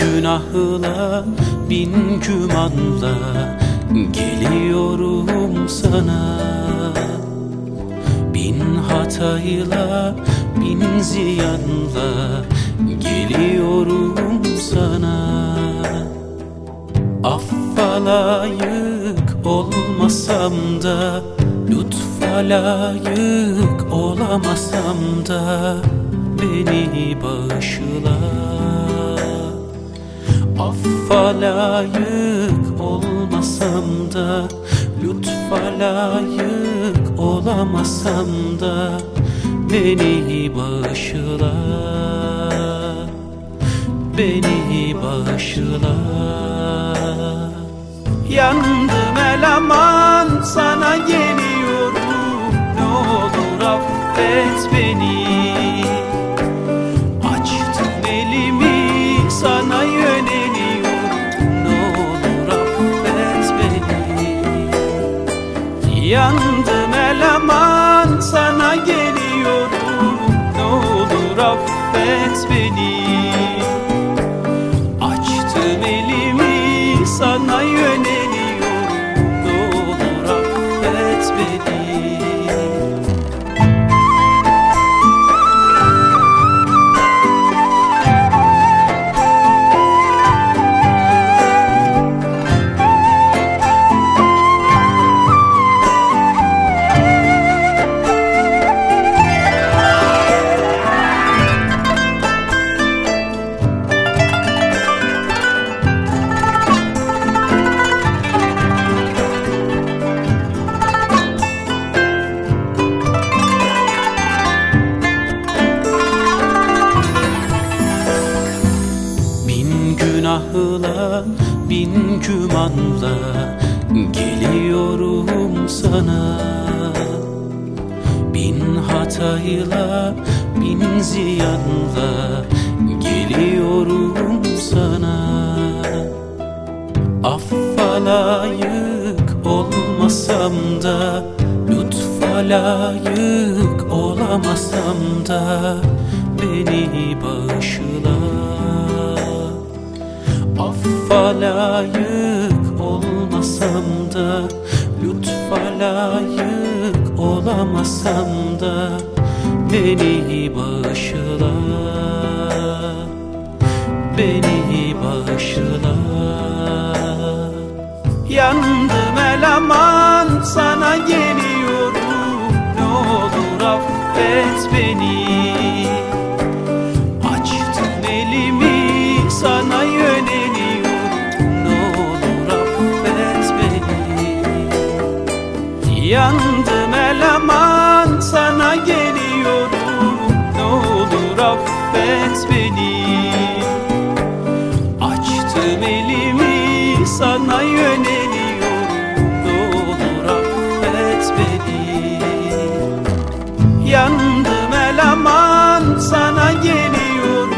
günahla bin gümanla geliyorum sana. Bin hatayla bin ziyanla geliyorum sana. Affa layık olmasam da Lütfa layık olamasam da Beni bağışla Affa layık olmasam da Lütfa layık olamasam da Beni bağışla Beni bağışla Yandım eleman sana Yandım eleman sana geliyorum. Ne olur affet beni. Açtım elimi sana yöneliyorum günahla bin gümanla geliyorum sana. Bin hatayla bin ziyanla geliyorum sana. Affa layık olmasam da Lütfa layık olamasam da Beni bağışla Affa layık olmasam da Lütfa layık olamasam da Beni bağışla Beni bağışla Yandım eleman sana geliyorum. Ne olur affet beni Yandım eleman sana geliyorum. Ne olur affet beni. Açtım elimi sana yöneliyorum. Ne olur affet beni. Yandım eleman sana geliyorum.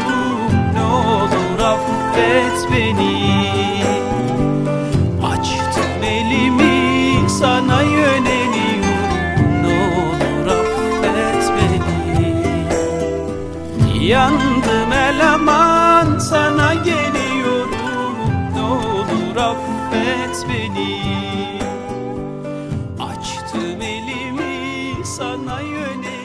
Ne olur affet beni affet beni. Açtım elimi sana yöneliyorum